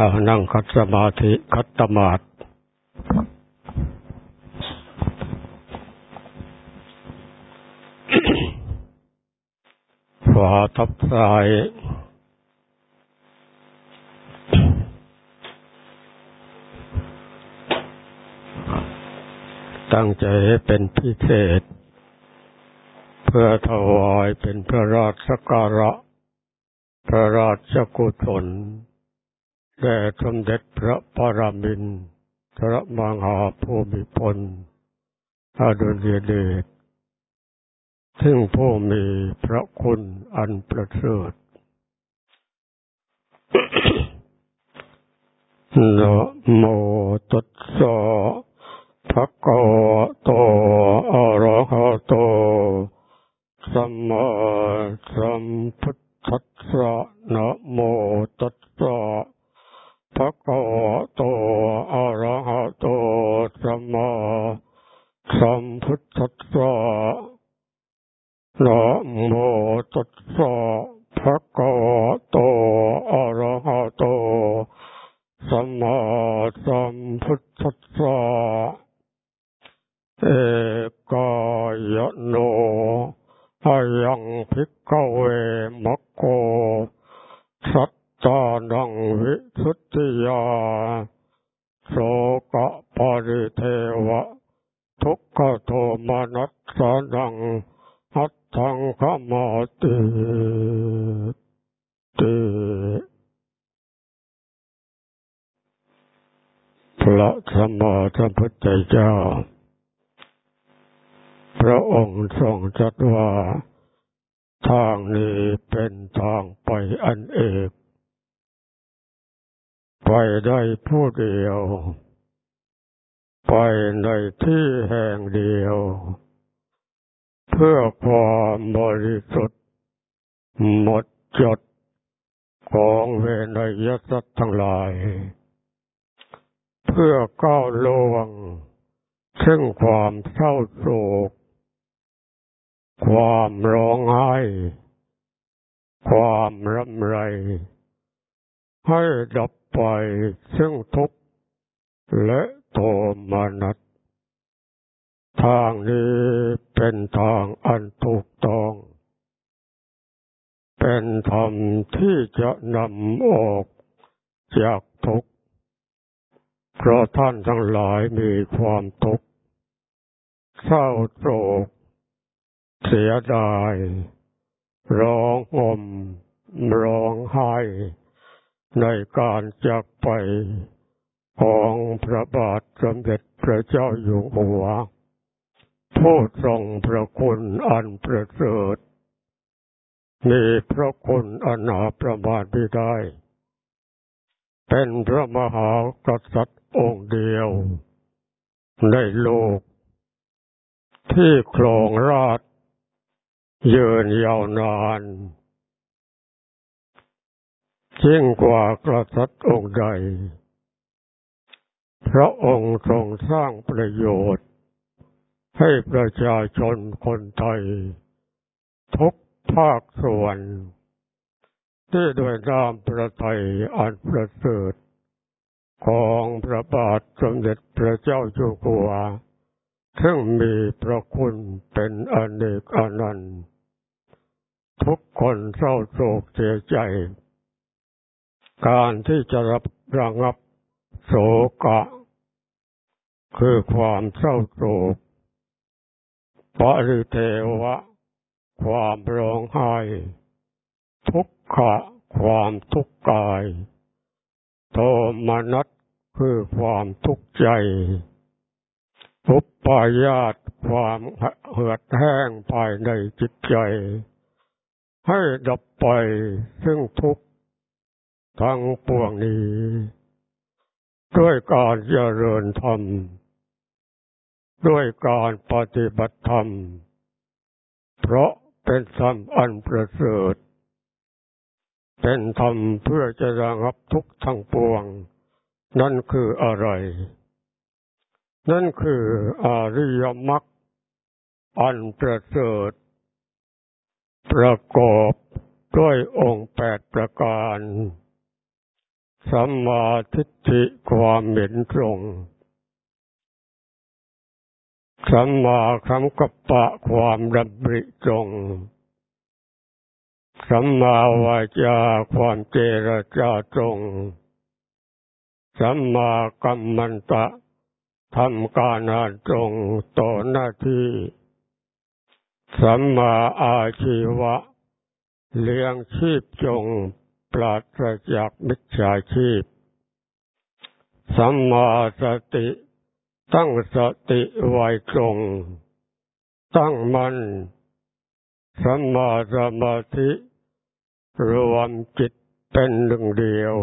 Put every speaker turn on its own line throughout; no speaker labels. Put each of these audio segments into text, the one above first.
เอานั่งคัดสมาธิคัดตมาดขวาทับซ้าย ตั้งใจให้เป็นพิเศษ เพื่อถวายเป็นพระราชการะ พระราชกุศล แด่สมเด็จพระปรมินทรมังหาภูมิพลอดุลยเดชซึ่งผู้มีพระคุณอันประเสริฐนะโมตัสสะภะคะวะโตอะระหะโตสัมมาสัมพุทธัสสะนะโมตัสสะ ภะคะวะโต อะระหะโต สัมมาสัมพุทธัสสะนะโมตัสสะภะคะวะโต อะระหะโต สัมมาสัมพุทธัสสะเอกายโนอายังภิกเวมัคโคสัต ตานังวิสุทธิยาโสกะปริเทวะ ทุกขโทมานัสสานังอัตถังขมาติติพระสมมาสัมพุทธเจ้า พระองค์ทรงจัดว่า ทางนี้เป็นทางไปอันเอก ไปได้ผู้เดียว ไปในที่แห่งเดียว เพื่อความบริสุทธิ์ หมดจดของเวนยสัตว์ทั้งหลาย เพื่อก้าวล่วง ซึ่งความเศร้าโศก ความร้องไห้ ความรำไร ให้ดับ ไปซึ่งทุกข์และโทมานัสทางนี้เป็นทางอันถูกต้อง เป็นธรรมที่จะนำออกจากทุกข์เพราะท่านทั้งหลายมีความทุกข์เศร้าโศก เสียดาย ร้องห่มร้องไห้ ในการจากไปของพระบาทสมเด็จพระเจ้าอยู่หัวผู้ทรงพระคุณอันประเสริฐมีพระคุณอันหาประมาณไม่ได้ เป็นพระมหากษัตริย์องค์เดียว ในโลก ที่ครองราชยืนยาวนาน ยิ่งกว่ากษัตริย์องค์ใด พระองค์ทรงสร้างประโยชน์ ให้ประชาชนคนไทย ทุกภาคส่วน ที่ด้วยนามประไทยอันประเสริฐของพระบาทสมเด็จพระเจ้าอยู่หัว ซึ่งมีพระคุณเป็นอเนกอนันต์ ทุกคนเศร้าโศกเสียใจ การที่จะรับระงับโศกะ คือความเศร้าโศกปริเทวะ ความร้องไห้ ทุกขะ ความทุกข์กาย โทมนัสคือความทุกข์ใจอุปายาตความเหือดแห้งภายในจิตใจ ให้ดับไปซึ่งทุกข ทั้งปวงนี้ ด้วยการเจริญธรรม ด้วยการปฏิบัติธรรม เพราะเป็นธรรมอันประเสริฐ เป็นธรรมเพื่อจะระงับทุกข์ทั้งปวง นั่นคืออะไร นั่นคืออริยมรรคอันประเสริฐ ประกอบด้วยองค์แปดประการ สัมมาทิฏฐิความเห็นตรง สัมมาคำกัปปะความดำริตรง สัมมาวาจาความเจรจาตรง สัมมากัมมันตะทำการงานตรงต่อหน้าที่ สัมมาอาชีวะ เลี้ยงชีพจง ปราศจากมิจฉาชีพ สัมมาสติ ตั้งสติไว้ตรง ตั้งมันสัมมาสมาธิ รวมจิตเป็นหนึ่งเดียว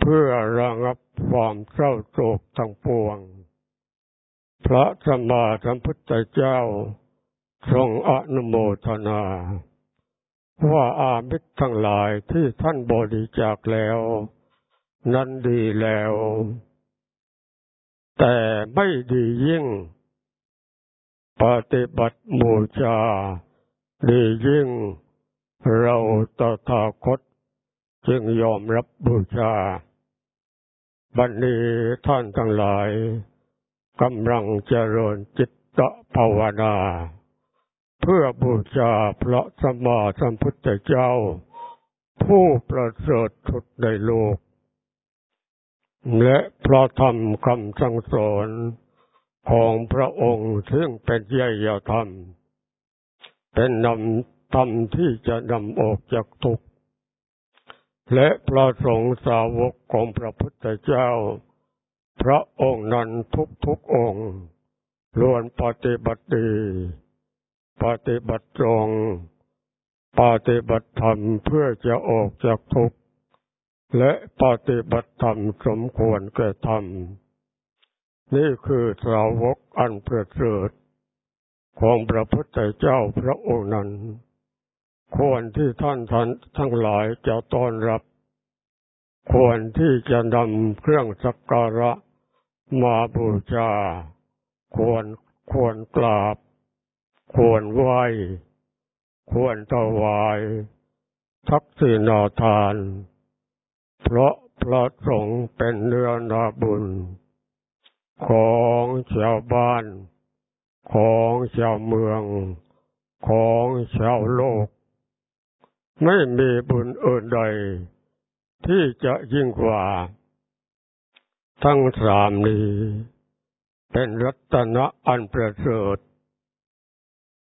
เพื่อระงับความเศร้าโศกทั้งปวง พระสัมมาสัมพุทธเจ้าทรงอนุโมทนา ว่าอามิตรทั้งหลายที่ท่านบริจาคแล้ว นั้นดีแล้ว แต่ไม่ดียิ่ง ปฏิบัติบูชาดียิ่ง เราตถาคต จึงยอมรับบูชา บัดนนี้ท่านทั้งหลายกำลังเจริญจิตตภาวนา เพื่อบูชาพระสมมาสัมพุทธเจ้า ผู้ประเสริฐทุดในโลก และพระธรรมคำสั่งสอนของพระองค์ซึ่งเป็นใหญ่ธรรม เป็นนำธรรมที่จะนำออกจากทุกข์และพระสงฆ์สาวกของพระพุทธเจ้า พระองค์นั้นทุกทุกองค์ล้วนปฏิบัติดี ปฏิบัติตรง ปฏิบัติธรรมเพื่อจะออกจากทุกข์ และปฏิบัติธรรมสมควรแก่ธรรม นี่คือสาวกอันประเสริฐของพระพุทธเจ้าพระองค์นั้น ควรที่ท่านท่านทั้งหลายจะต้อนรับ ควรที่จะนำเครื่องสักการะมาบูชา ควรควรกราบ ควรไหวควรถวาย ทักษิณาทาน เพราะพระสงฆ์เป็นเนื้อนาบุญ ของชาวบ้าน ของชาวเมือง ของชาวโลก ไม่มีบุญอื่นใด ที่จะยิ่งกว่า ทั้งสามนี้ เป็นรัตนะอันประเสริฐ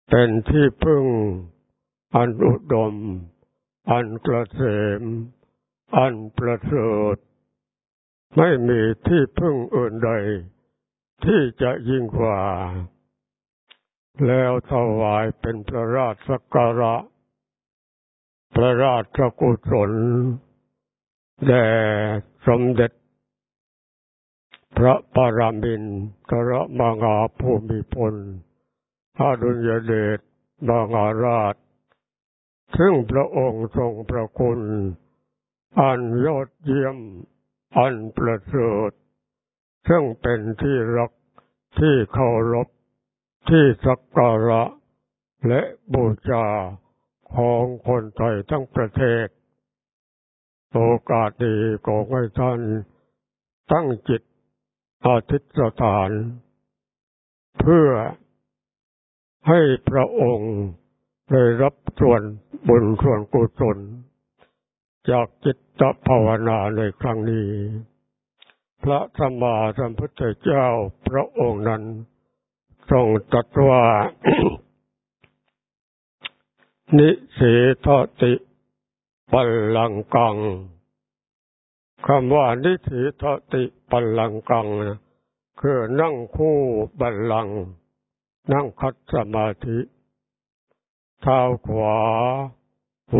เป็นที่พึ่งอันอุดม อันกระเสม อันประเสริฐไม่มีที่พึ่งอื่นใด ที่จะยิ่งกว่า แล้วถวายเป็นพระราชสักการะ พระราชกุศลแด่สมเด็จ พระปรมินทรมางาภูมิพล อาดุลยเดชมางอาราช ซึ่งพระองค์ทรงพระคุณ อันยอดเยี่ยม อันประเสริฐ ซึ่งเป็นที่รักที่เคารพ ที่สักการะ และบูชาของคนไทยทั้งประเทศ โอกาสดีขอให้ท่านตั้งจิตอาทิตสถาน เพื่อ ให้พระองค์ได้รับส่วนบุญส่วนกุศลจากจิตภาวนาในครั้งนี้ พระธรรมาสัมพุทธเจ้าพระองค์นั้นทรงตรัสว่า นิสีทติปัลลังกังคำว่านิสีทติปัลลังกังนะคือนั่งคู่บัลลัง นั่งคัดสมาธิเท้าขวา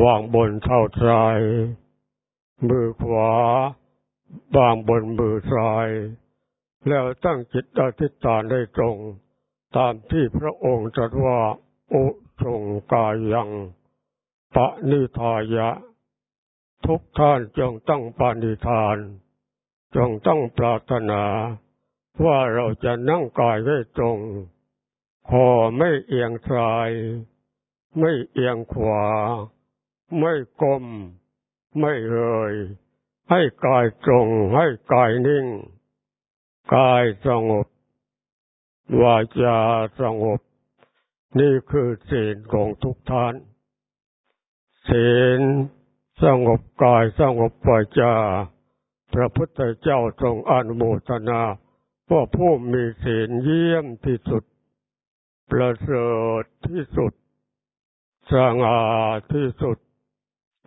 วางบนเท้าซ้าย มือขวาวางบนมือซ้าย แล้วตั้งจิตอธิษฐานได้ตรง ตามที่พระองค์ตรัสว่าอุทงกายังปะนิทายะ ทุกท่านจงตั้งปานิทาน จงตั้งปรารถนา ว่าเราจะนั่งกายไว้ตรง คอไม่เอียงซ้าย ไม่เอียงขวา ไม่ก้มไม่เอยให้กายตรงให้กายนิ่ง กายสงบวาจาสงบ นี่คือศีลของทุกท่านศีลสงบกายสงบวาจา พระพุทธเจ้าทรงอนุโมทนาว่าผู้มีศีลเยี่ยมที่สุด ประเสริฐที่สุด สง่าที่สุด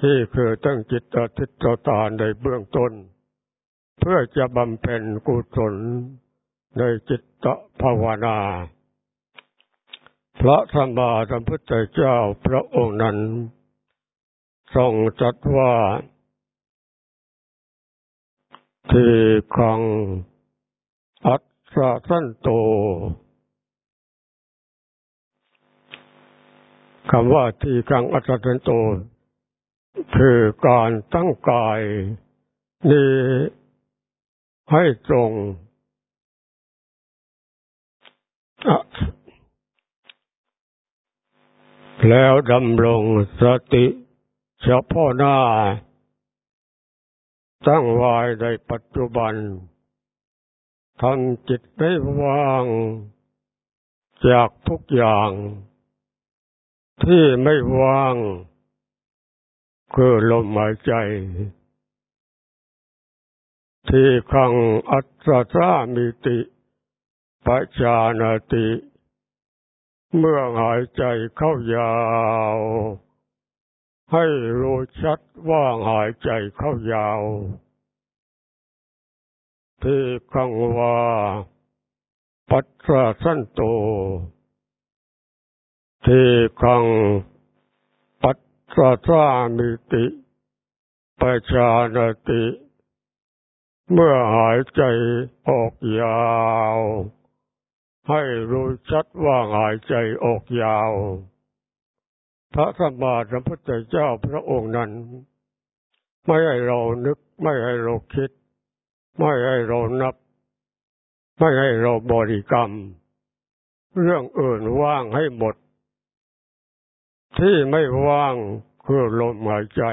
ที่คือตั้งจิตอธิษฐานในเบื้องต้น เพื่อจะบำเพ็ญกุศลในจิตตภาวนา พระธรรมาสัมพุทธเจ้าพระองค์นั้น ทรงจัดว่าที่ขังอัตสะสันโต คำว่าที่ขังอัตสันโตคือการตั้งกายนี้ให้ตรงแล้วดำรงสติเฉพาะหน้า ตั้งไว้ในปัจจุบันทำจิตได้ว่าง จากทุกอย่าง ที่ไม่ว่าง คือลมหายใจ ที่ขังอัตตามิติปัจจานาติ เมื่อหายใจเข้ายาว ให้รู้ชัดว่าหายใจเข้ายาว ที่ขังว่าปัจจสันโต ที่ขังปัจจสามิติปัจจานติ เมื่อหายใจออกยาว ให้รู้ชัดว่าหายใจออกยาว พระสัมมาสัมพุทธเจ้าพระองค์นั้น ไม่ให้เรานึกไม่ให้เราคิด ไม่ให้เรานับ ไม่ให้เราบริกรรม เรื่องอื่นว่างให้หมด ที่ไม่ว่างคือลมหายใจ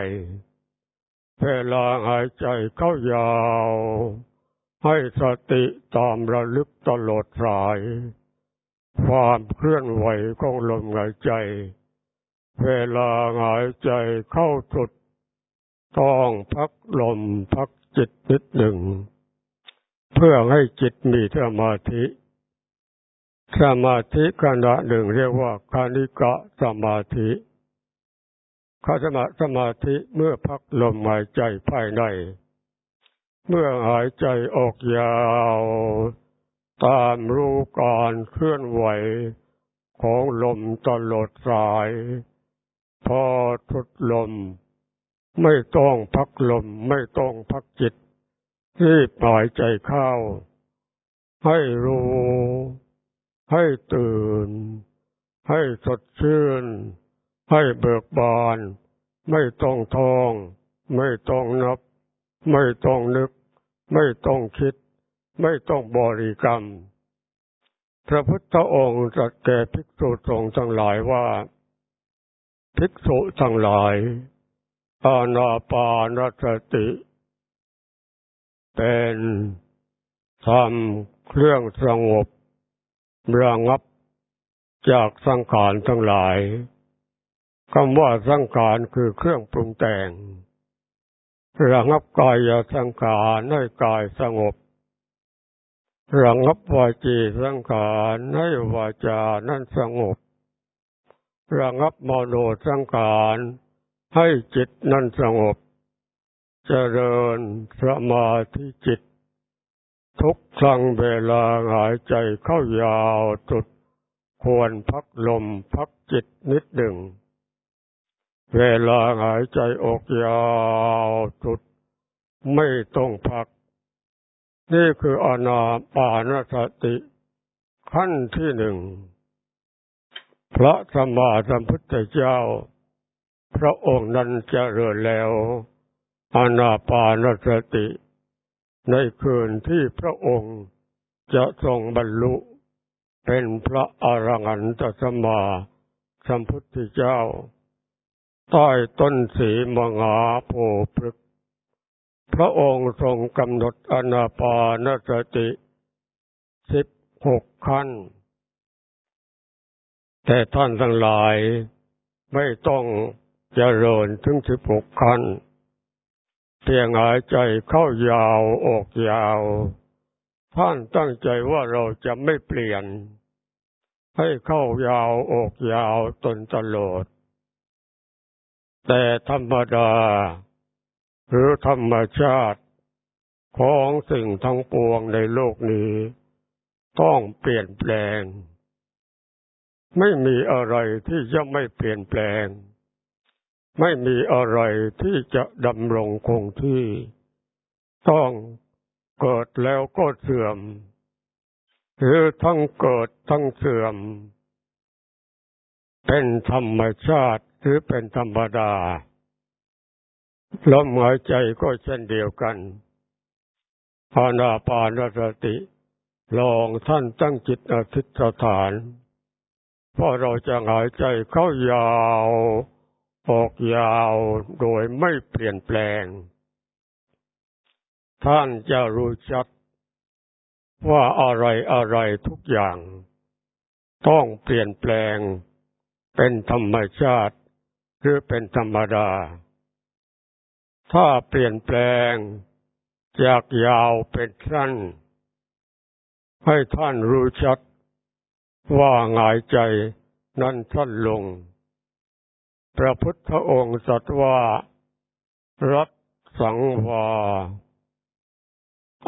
เวลาหายใจเข้ายาว ให้สติตามระลึกตลอดสาย ความเคลื่อนไหวของลมหายใจ เวลาหายใจเข้าสุด ต้องพักลมพักจิตนิดหนึ่ง เพื่อให้จิตมีสมาธิ สมาธิขณะหนึ่งเรียกว่าคานิกะสมาธิขาสมาสมาธิเมื่อพักลมหายใจภายใน เมื่อหายใจออกยาว ตามรู้การเคลื่อนไหวของลมตลอดสาย พอทุดลม ไม่ต้องพักลมไม่ต้องพักจิตรีบหายใจเข้า ให้รู้ ให้ตื่น ให้สดชื่น ให้เบิกบาน ไม่ต้องท้อง ไม่ต้องนับ ไม่ต้องนึก ไม่ต้องคิด ไม่ต้องบริกรรม พระพุทธองค์ตรัสแก่ภิกษุสงฆ์ทั้งหลายว่า ภิกษุทั้งหลาย อานาปานสติ เป็นทำเครื่องสงบ ระงับจากสังขารทั้งหลายคำว่าสังขารคือเครื่องปรุงแต่งระงับกายสังขารให้กายสงบระงับวาจีสังขารให้วาจานั้นสงบระงับมโนสังขารให้จิตนั้นสงบ เจริญสมาธิจิต ทุกครั้งเวลาหายใจเข้ายาวจุด ควรพักลมพักจิตนิดหนึ่ง เวลาหายใจออกยาวจุด ไม่ต้องพัก นี่คืออนาปานสติ ขั้นที่หนึ่ง พระสมมาสัมพุทธเจ้า พระองค์นั้นเจริญแล้วอนาปานสติ ในคืนที่พระองค์จะทรงบรรลุเป็นพระอรหันตสมาสัมพุทธเจ้า ใต้ต้นสีมงาโพพฤกพระองค์ทรงกำหนดอนาปานสติสิบหกขั้น แต่ท่านทั้งหลายไม่ต้องเจริญถึงสิบหกขั้น พียงหายใจเข้ายาวออกยาว ท่านตั้งใจว่าเราจะไม่เปลี่ยน ให้เข้ายาวออกยาวตนตลอด แต่ธรรมดา หรือธรรมชาติ ของสิ่งทั้งปวงในโลกนี้ ต้องเปลี่ยนแปลง ไม่มีอะไรที่จะไม่เปลี่ยนแปลง ไม่มีอะไรที่จะดำรงคงที่ ต้องเกิดแล้วก็เสื่อม หรือทั้งเกิดทั้งเสื่อม เป็นธรรมชาติหรือเป็นธรรมดาลมหายใจก็เช่นเดียวกันอานาปานสติ ลองท่านตั้งจิตอธิษฐานเพราะเราจะหายใจเข้ายาว ออกยาวโดยไม่เปลี่ยนแปลง ท่านจะรู้ชัดว่าอะไรอะไรทุกอย่าง ต้องเปลี่ยนแปลง เป็นธรรมชาติ หรือเป็นธรรมดา ถ้าเปลี่ยนแปลง จากยาวเป็นสั้น ให้ท่านรู้ชัดว่าหายใจนั้นสั้นลง พระพุทธองค์สัตว่า รัตสังวา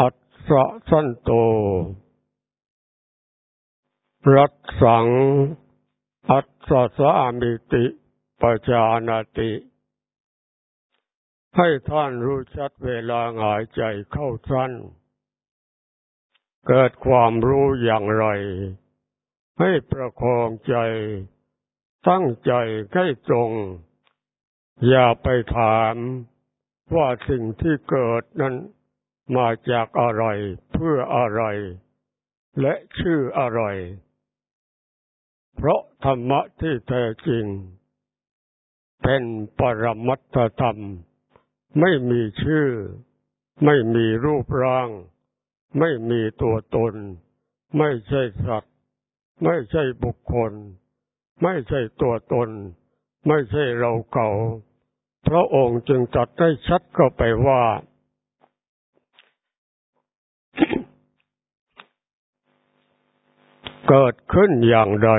อัตสะสันโต รัตสัง อัตสะสามิติปจานาติ ให้ท่านรู้ชัดเวลาหายใจเข้าสั้น เกิดความรู้อย่างไร ให้ประคองใจ ตั้งใจให้ตรง อย่าไปถามว่าสิ่งที่เกิดนั้นมาจากอะไรเพื่ออะไร และชื่ออะไร เพราะธรรมะที่แท้จริง เป็นปรมัตธรรม ไม่มีชื่อ ไม่มีรูปร่าง ไม่มีตัวตน ไม่ใช่สัตว์ ไม่ใช่บุคคล ไม่ใช่ตัวตน ไม่ใช่เราเก่า พระองค์จึงจัดได้ชัดเข้าไปว่า เกิดขึ้นอย่างใด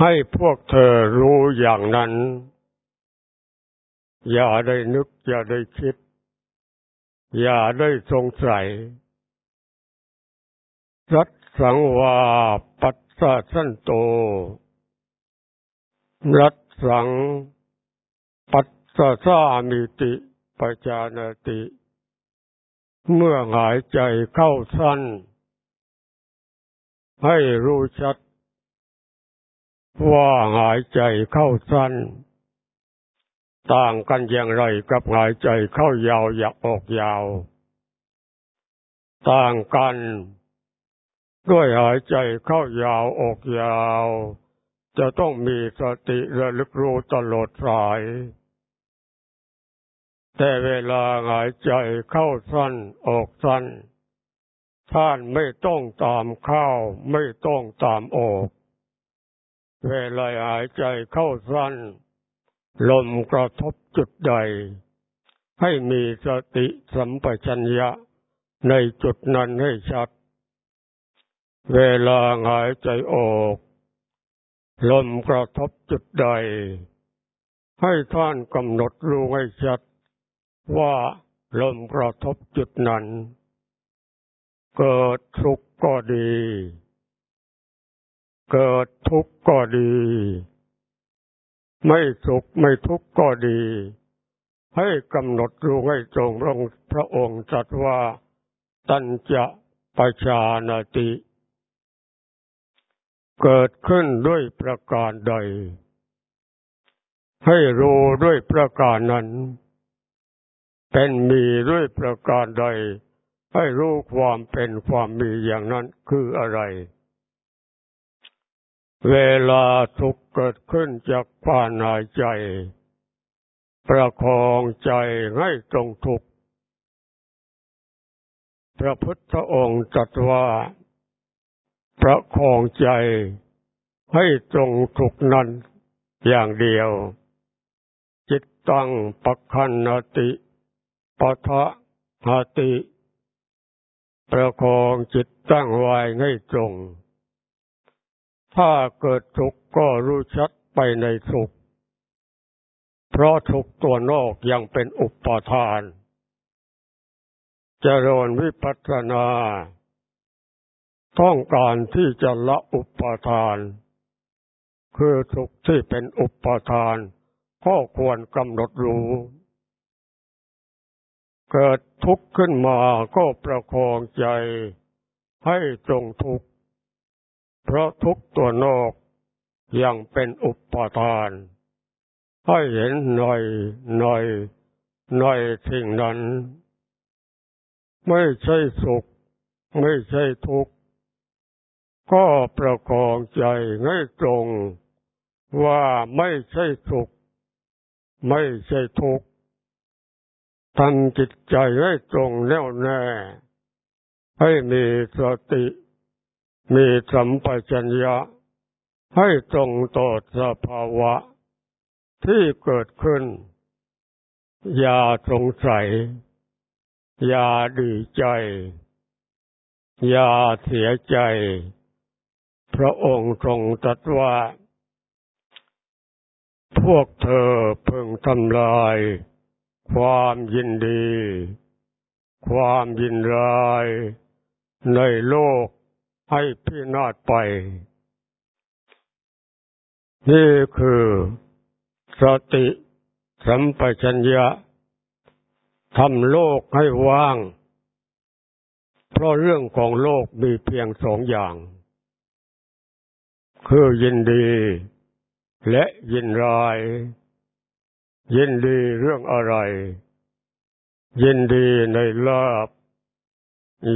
ให้พวกเธอรู้อย่างนั้น อย่าได้นึก อย่าได้คิด อย่าได้สงสัยรัตสังวาปัต สะสันโต รัตสัง ปัสสะสามิติปจานติ เมื่อหายใจเข้าสั้น ให้รู้ชัด ว่าหายใจเข้าสั้น ต่างกันอย่างไรกับหายใจเข้ายาวอยากออกยาว ต่างกัน ด้วยหายใจเข้ายาวออกยาว จะต้องมีสติระลึกรู้ตลอดสาย แต่เวลาหายใจเข้าสั้นออกสั้น ท่านไม่ต้องตามเข้าไม่ต้องตามออก เวลาหายใจเข้าสั้น ลมกระทบจุดใด ให้มีสติสัมปชัญญะในจุดนั้นให้ชัด เวลาหายใจออก ลมกระทบจุดใด ให้ท่านกำหนดรู้ให้ชัด ว่าลมกระทบจุดนั้น เกิดสุกข์ก็ดี เกิดทุกข์ก็ดี ไม่สุขไม่ทุกข์ก็ดี ให้กำหนดรู้ให้ตรงลงพระองค์จัดว่า ตัญจะปชานาติ เกิดขึ้นด้วยประการใด ให้รู้ด้วยประการนั้น เป็นมีด้วยประการใด ให้รู้ความเป็นความมีอย่างนั้นคืออะไร เวลาทุกเกิดขึ้นจากความหายใจ ประคองใจให้ตรงทุกพระพุทธองค์ตรัสว่า ประคองใจให้ตรงทุกนั้นอย่างเดียว จิตตั้งปะคันนติปะทะหติ ประคองจิตตั้งไว้ให้ตรง ถ้าเกิดทุกข์ก็รู้ชัดไปในทุกข์เพราะทุกตัวนอกยังเป็นอุปทานจเจริญวิปัสสนา ต้องการที่จะละอุปทาน คือทุกที่เป็นอุปทาน ก็ควรกำหนดรู้ เกิดทุกข์ขึ้นมาก็ประคองใจให้ตรงทุกข์ เพราะทุกตัวนอกยังเป็นอุปทาน ให้เห็นหน่อยหน่อยหน่อยสิ่งนั้น ไม่ใช่สุข ไม่ใช่ทุกข์ ก็ประคองใจให้ตรงว่าไม่ใช่สุข ไม่ใช่ทุกข์ทำจิตใจให้ตรงแน่วแน่ ให้มีสติ มีสัมปชัญญะ ให้ตรงต่อสภาวะ ที่เกิดขึ้น อย่าสงสัย อย่าดีใจ อย่าเสียใจ พระองค์ทรงตรัสว่า พวกเธอเพิ่งทำลาย ความยินดี ความยินร้าย ในโลกให้พินาศไป นี่คือสติสัมปชัญญะทำโลกให้ว่าง เพราะเรื่องของโลกมีเพียงสองอย่าง คือยินดี และยินร้ายยินดีเรื่องอะไร ยินดีในลาบ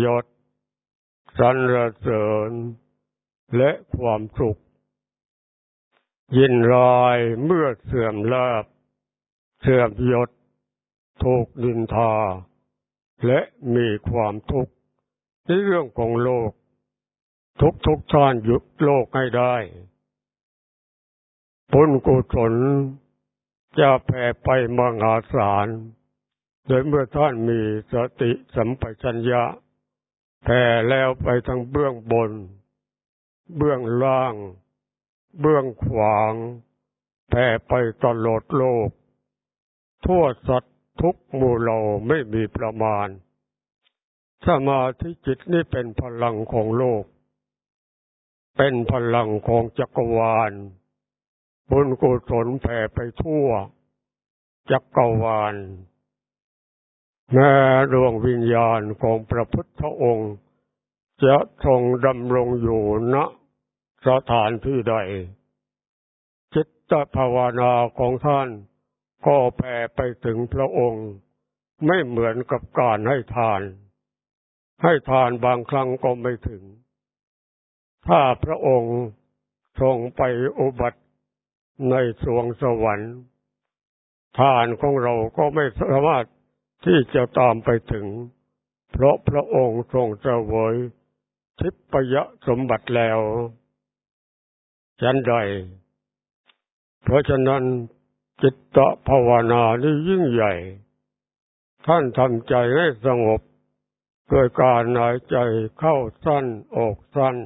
ยศสรรเสริญ และความสุข ยินรายเมื่อเสื่อมลาบ เสื่อมยศถูกดินทา และมีความทุกข์ในเรื่องของโลก ทุกทุกท่านหยุดโลกให้ได้ผลกุศลจะแผ่ไปมหาศาล โดยเมื่อท่านมีสติสัมปชัญญะแผ่แล้วไปทางเบื้องบน เบื้องล่าง เบื้องขวางแผ่ไปตลอดโลก ทั่วสัตว์ทุกหมู่เหล่าไม่มีประมาณ สมาธิจิตนี่เป็นพลังของโลก เป็นพลังของจักรวาล บุญกุศลแผ่ไปทั่ว จักรวาล แม้ดวงวิญญาณของพระพุทธองค์ จะทรงดำรงอยู่ณสถานที่ใด จิตภาวนาของท่านก็แผ่ไปถึงพระองค์ ไม่เหมือนกับการให้ทาน ให้ทานบางครั้งก็ไม่ถึง ถ้าพระองค์ทรงไปอุบัติในสวงสวรรค์ทานของเราก็ไม่สามารถที่จะตามไปถึง เพราะพระองค์ทรงเสวยทิพยสมบัติแล้วฉันใด เพราะฉะนั้นจิตตภาวนานี่ยิ่งใหญ่ ท่านทำใจให้สงบโดยการหายใจเข้าสั้นออกสั้น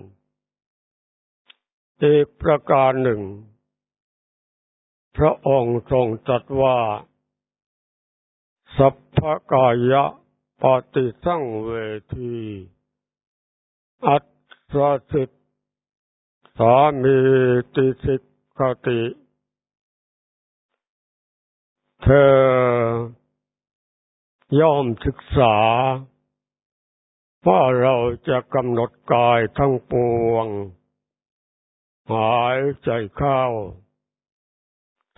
อีกประการหนึ่ง พระองค์ทรงตรัสว่า สัพพกายะปฏิสังเวที อัตสสิทสามีติสิกติ เธอย่อมศึกษา ว่าเราจะกำหนดกายทั้งปวง หายใจเข้า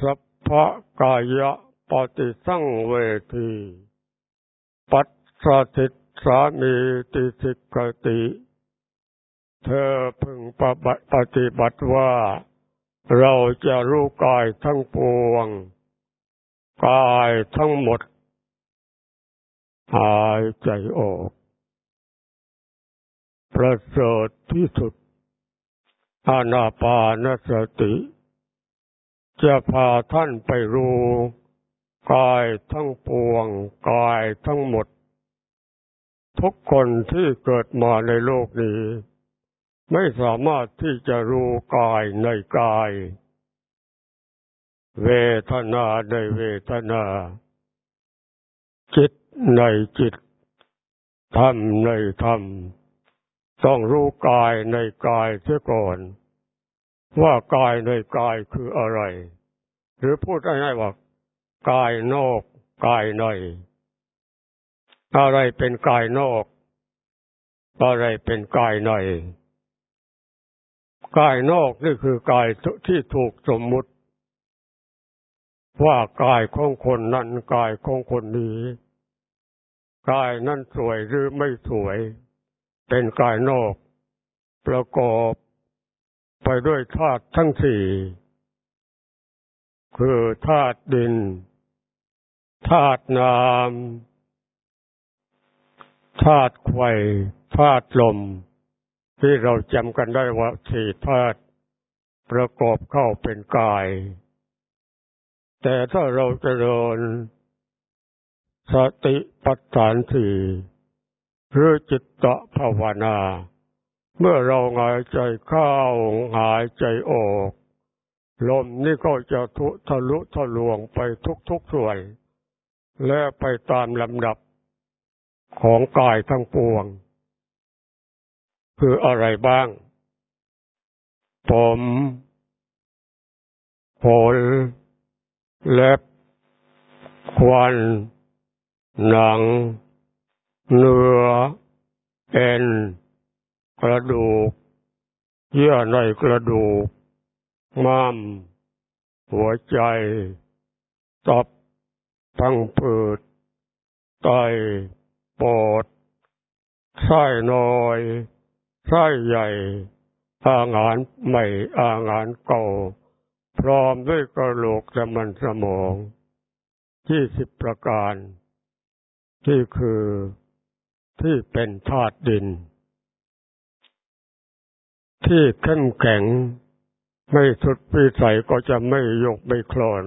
สัพพะกายะปฏิสังเวที ปัสสติสามีติสิกติ เธอพึงปฏิบัติว่า เราจะรู้กายทั้งปวง กายทั้งหมด หายใจออก ประเสริฐที่สุด อานาปานสติ จะพาท่านไปรู้กายทั้งปวงกายทั้งหมด ทุกคนที่เกิดมาในโลกนี้ ไม่สามารถที่จะรู้กายในกาย เวทนาในเวทนา จิตในจิตธรรมในธรรม ต้องรู้กายในกายเสียก่อน ว่ากายในกายคืออะไร หรือพูดง่ายๆว่ากายนอกกายใน อะไรเป็นกายนอก อะไรเป็นกายใน กายนอกนี่คือกายที่ถูกสมมุติ ว่ากายของคนนั้นกายของคนนี้ กายนั้นสวยหรือไม่สวย เป็นกายนอก ประกอบไปด้วยธาตุทั้งสี่ คือธาตุดินธาตุน้ำธาตุไฟธาตุลม ที่เราจำกันได้ว่าสี่ธาตุประกอบเข้าเป็นกาย แต่ถ้าเราจเจริญสติปัฏฐานสี่ หรือจิตตภาวนา เมื่อเราหายใจเข้าหายใจออก ลมนี่ก็จะทุทะลุทะลวงไปทุกๆส่วน และไปตามลำดับของกายทั้งปวง คืออะไรบ้าง ผมผลเล็บควันหนัง เนื้อเอ็นกระดูก เยื่อในกระดูก ม้าม หัวใจ ตับพังผืด ไต ปอด ไส้น้อย ไส้ใหญ่ อางานใหม่ อางานเก่า พร้อมด้วยกระโหลกสมันสมอง ที่สิบประการ ที่คือ ที่เป็นธาตุดิน ที่เข้มแข็ง ไม่สุดวิสัยก็จะไม่ยกไม่คลอน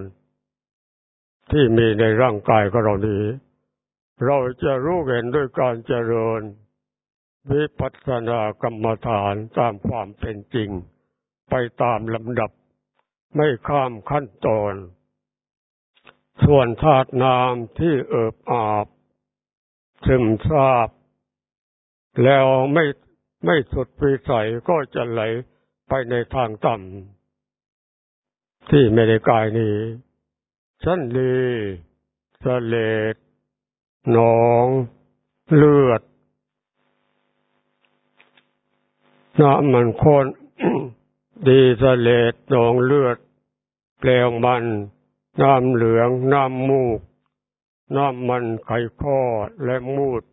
ที่มีในร่างกายของเรานี้ เราจะรู้เห็นด้วยการเจริญ วิปัสสนากรรมฐานตามความเป็นจริง ไปตามลำดับ ไม่ข้ามขั้นตอนส่วนธาตุน้ำที่เอิบอาบซึมซาบ แล้วไม่ไม่สุดวิสัยก็จะไหลไปในทางต่ำที่ไม่ได้กายนี้ชั้นลีสเลดหนองเลือดน้ำมันคนดีสเลดหนองเลือดเปลวมัน น้ำเหลือง น้ำมูก น้ำมันไข่ข้อและมูด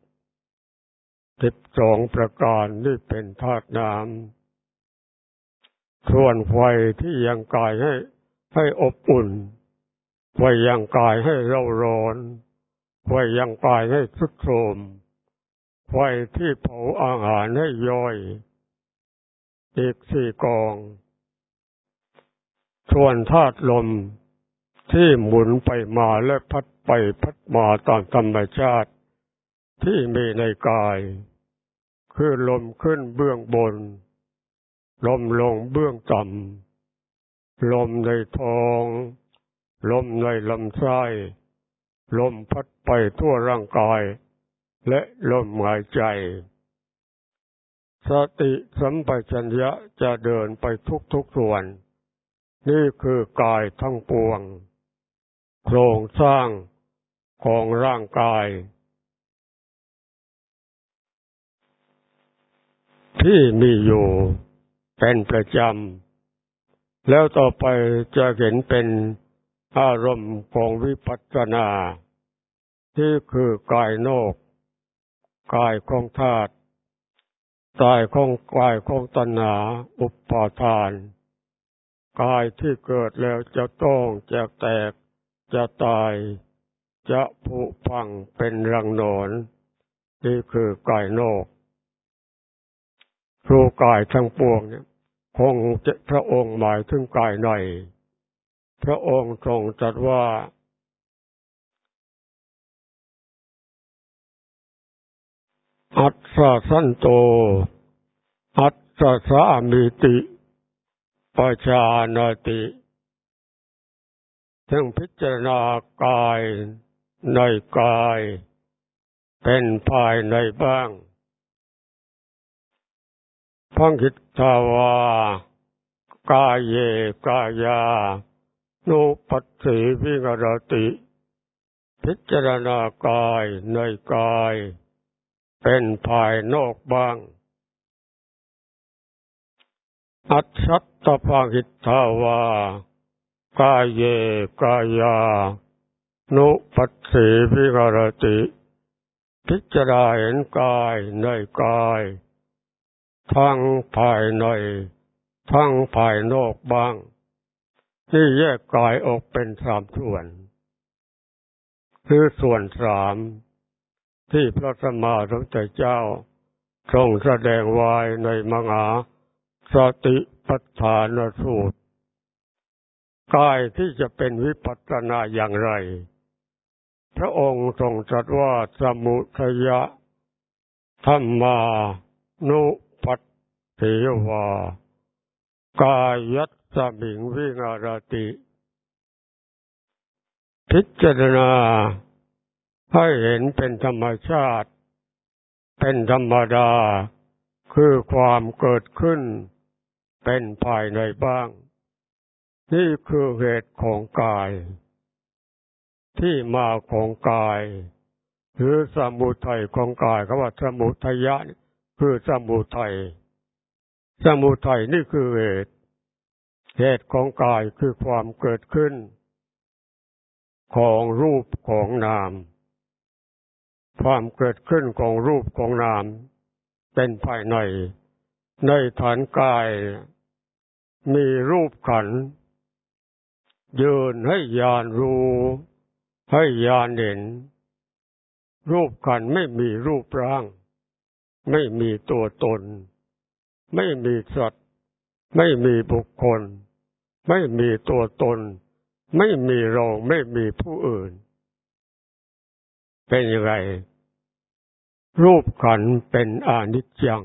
สิบสองประการนี่เป็นธาตุน้ำส่วนไฟที่ยังกายให้ให้อบอุ่นไว้ยังกายให้เราร้อนไว้ยังกายให้ทุดโทมไฟที่เผาอาหารให้ย่อย อีกสี่กอง ส่วนธาตุลมที่หมุนไปมาและพัดไปพัดมาตามธรรมชาติ ที่มีในกาย คือลมขึ้นเบื้องบน ลมลงเบื้องต่ำลมในท้อง ลมในลำไส้ลมพัดไปทั่วร่างกาย และลมหายใจ สติสัมปชัญญะจะเดินไปทุกๆส่วน นี่คือกายทั้งปวง โครงสร้างของร่างกาย ที่มีอยู่เป็นประจำ แล้วต่อไปจะเห็นเป็นอารมณ์ของวิปัสสนา ที่คือกายโนกกายของธาตุกายของกายของตัณหาอุปาทาน กายที่เกิดแล้วจะต้องจะแตกจะตายจะผุพังเป็นรังนอน นี่คือกายนอก รูกายทั้งปวงเนี่ยคงจะพระองค์หมายถึงกายในพระองค์ทรงจัดว่า อัตสาสันโต อัตสาสามิติปชานาติถึงพิจารณากายในกาย เป็นภายในบ้าง พังคิดทาวากายเยกายานุปัสสีวิงรติ พิจารณากายในกาย เป็นภายนอกบ้าง อัจฉัตตพังคิดทาวากายเยกายา นุปัสสีวิงรติ พิจารณาเห็นกายในกาย ทั้งภายในทั้งภายนอกบ้าง ที่แยกกายออกเป็นสามส่วน คือส่วนสามที่พระสมมาสัมพุทธเจ้าทรงแสดงไว้ในมังหาสติปัฏฐานสูตรกายที่จะเป็นวิปัสสนาอย่างไร พระองค์ทรงตรัสว่าสมุทยะธรรมานุ ตเทวา กายัตสมิงวิงารติ พิจารณาให้เห็นเป็นธรรมชาติ เป็นธรรมดา คือความเกิดขึ้น เป็นภายในบ้าง นี่คือเหตุของกาย ที่มาของกาย หรือสมุทัยของกายคำว่าสมุทัยะคือสมุทัย สมุทัยนี่คือเหตุ เหตุของกายคือความเกิดขึ้น ของรูปของนาม ความเกิดขึ้นของรูปของนาม เป็นภายใน ในฐานกาย มีรูปขันยืนให้ยานรู้ ให้ยานเห็น รูปขันไม่มีรูปร่าง ไม่มีตัวตน ไม่มีสัตว์ ไม่มีบุคคล ไม่มีตัวตน ไม่มีเราไม่มีผู้อื่น เป็นยังไง รูปขันเป็นอนิจจัง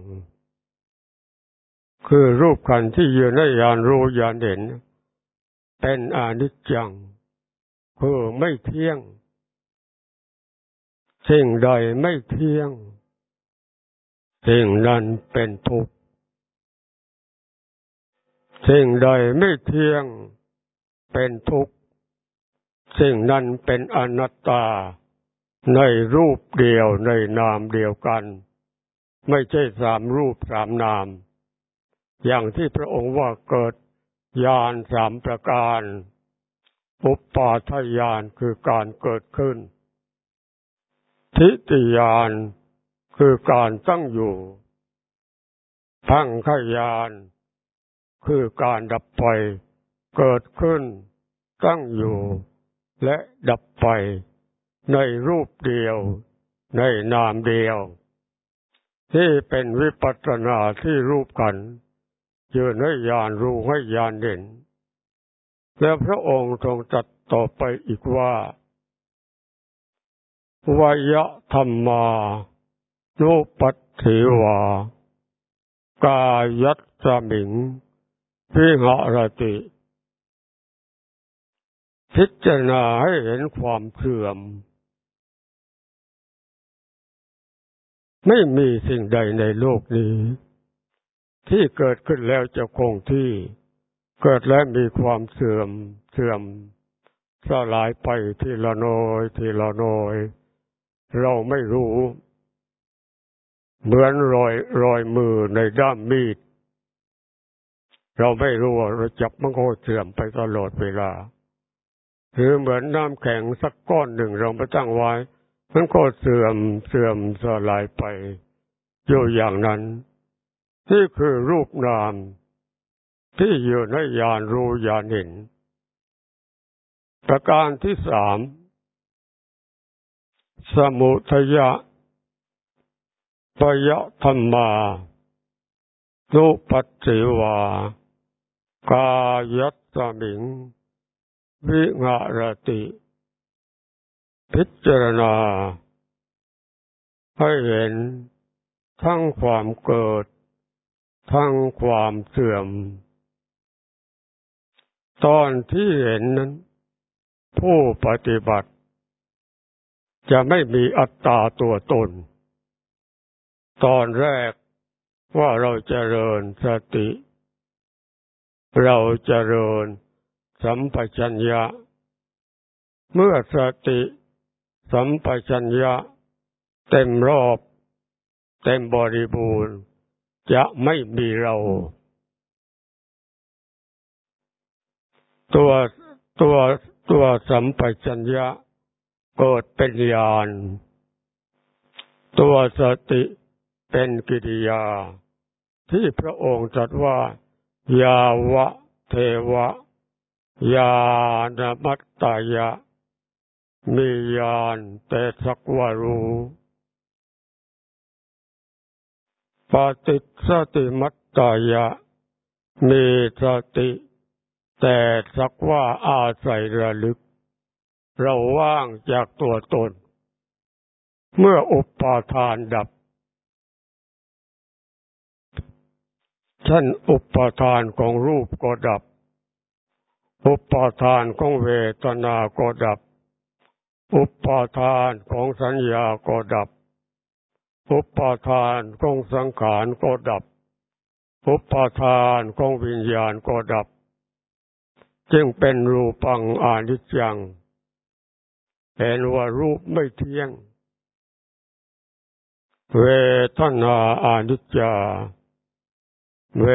คือรูปขันที่อยู่ในยานรู้ยานเห็น เป็นอนิจจัง คือไม่เที่ยงสิ่งใดไม่เที่ยง สิ่งนั้นเป็นทุกข์ สิ่งใดไม่เที่ยงเป็นทุกข์ สิ่งนั้นเป็นอนัตตา ในรูปเดียวในนามเดียวกัน ไม่ใช่สามรูปสามนาม อย่างที่พระองค์ว่าเกิดญาณสามประการ อุปปาทญาณคือการเกิดขึ้น ทิฏฐิญาณคือการตั้งอยู่ พังขยาน คือการดับไปเกิดขึ้น ตั้งอยู่ และดับไป ในรูปเดียว ในนามเดียว ที่เป็นวิปัสสนาที่รูปกันยืนให้ยานรู้ให้ยานเด่น แล้วพระองค์ทรงจัดต่อไปอีกว่า วยธรรมานุปัตถิวากายัตสมิง พิหรติ พิจารณาให้เห็นความเสื่อม ไม่มีสิ่งใดในโลกนี้ ที่เกิดขึ้นแล้วจะคงที่เกิดแล้วมีความเสื่อมเสื่อมสลายไปทีละน้อยทีละน้อย เราไม่รู้ เหมือนรอยรอยมือในด้ามมีด เราไม่รู้ว่าเราจับมันก็เสื่อมไปตลอดเวลาหรือเหมือนน้ำแข็งสักก้อนหนึ่งเราไปตั้งไว้ มันก็เสื่อมเสื่อมสลายไปอยู่อย่างนั้น ที่คือรูปนาม ที่อยู่ในยานรู้ยานเห็น ประการที่สามสมุทยะปยะธรรมานุปัสสิวา กายัตสมิง วิงารติ พิจารณา ให้เห็นทั้งความเกิด ทั้งความเสื่อม ตอนที่เห็นนั้น ผู้ปฏิบัติ จะไม่มีอัตตาตัวตน ตอนแรกว่าเราจเจริญสติ เราจเจริญสัมปชัญญะ เมื่อสติสัมปชัญญะ เต็มรอบ เต็มบริบูรณ์ จะไม่มีเรา ตัวตัวตัวสัมปชัญญะเกิดเป็นญาณตัวสติเป็นกิริยา ที่พระองค์ตรัสว่า ยาวะเทวะ ยานมัตตายะ มียานแต่สักวารูปฏิสติมัตตายะ มีสติ แต่สักว่าอาศัยระลึก เราว่างจากตัวตน เมื่ออุปาทานดับ ท่านอุปทานของรูปก็ดับ อุปทานของเวทนาก็ดับ อุปทานของสัญญาก็ดับ อุปทานของสังขารก็ดับ อุปทานของวิญญาณก็ดับ จึงเป็นรูปังอานิจจังเห็นว่ารูปไม่เที่ยง เวทนาอานิจจา เว